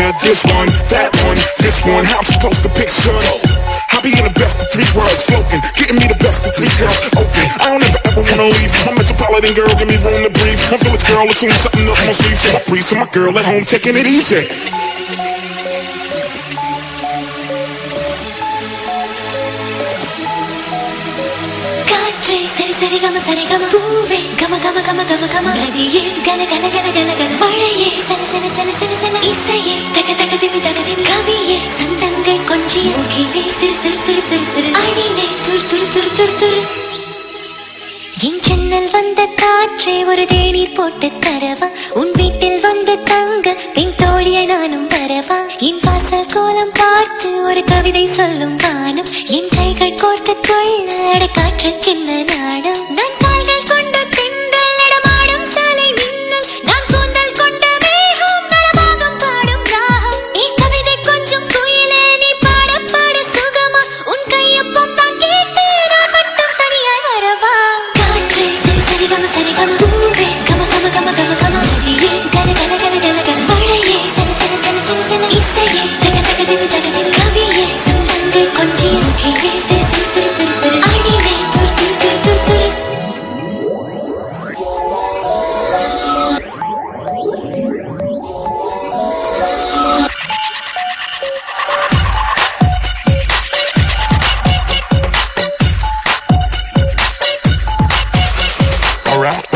nigga, this one, that one, this one, how I'm supposed to picture I be in the best of three worlds, floating, getting me the best of three girls, open. I don't ever ever wanna leave. My metropolitan girl, give me room to breathe. My village girl, let's soon something up my sleep. So I breathe, so my girl at home taking it easy. God Jesus. சரிகம சரிகம பூவே கம கம கம கம கம. நதியே கன கன கன கன கன. மழையே சன சன சன சன சன. இசையே தக தக திமி தக திமி கவியே சந்தங்கள் கொஞ்சி முகிலே சிறு சிறு சிறு சிறு சிறு. அணிலே துரு துரு துரு துரு துரு. என் சென்னல் வந்த காற்றே ஒரு தேநீர் போட்டு தரவா. உன் வீட்டில் வந்த தங்க பின் தோழிய நானும் வரவா. என் வாசல் கோலம் பார்த்து ஒரு கவிதை சொல்லும் வானம் என் கைகள் கோர்த்து கொள்ள காற்றுக்கு என்ன நாடம் Alright.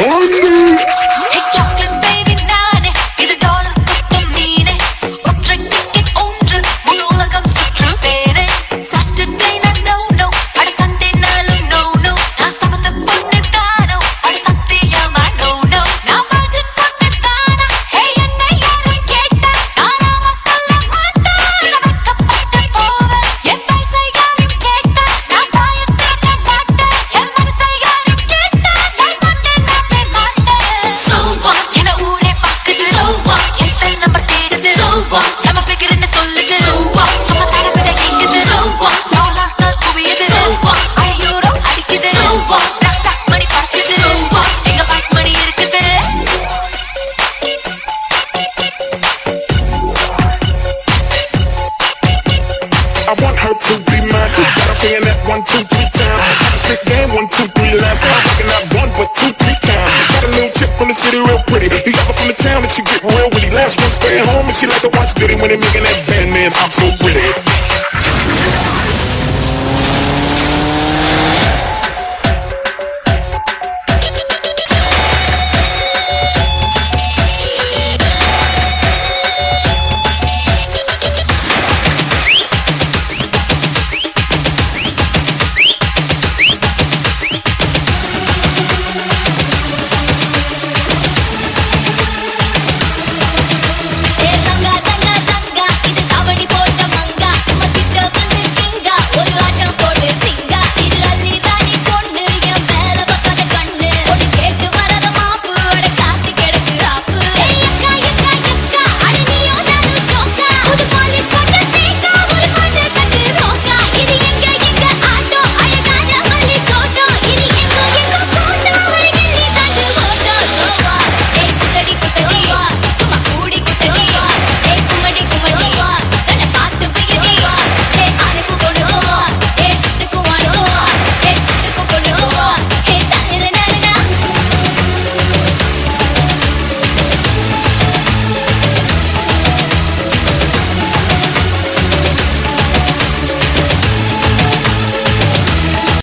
Her to be mine I'm saying that one, two, three times. I spit game one, two, three last time. Rocking not one, but two, three times. Got a little chick from the city, real pretty. The other from the town, and she get real witty. Last one staying home, and she like to watch Diddy when they making that band. Man, I'm so pretty.